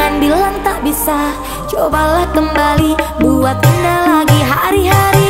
Jangan bilang tak bisa. Cobalah kembali Buat indah lagi hari-hari.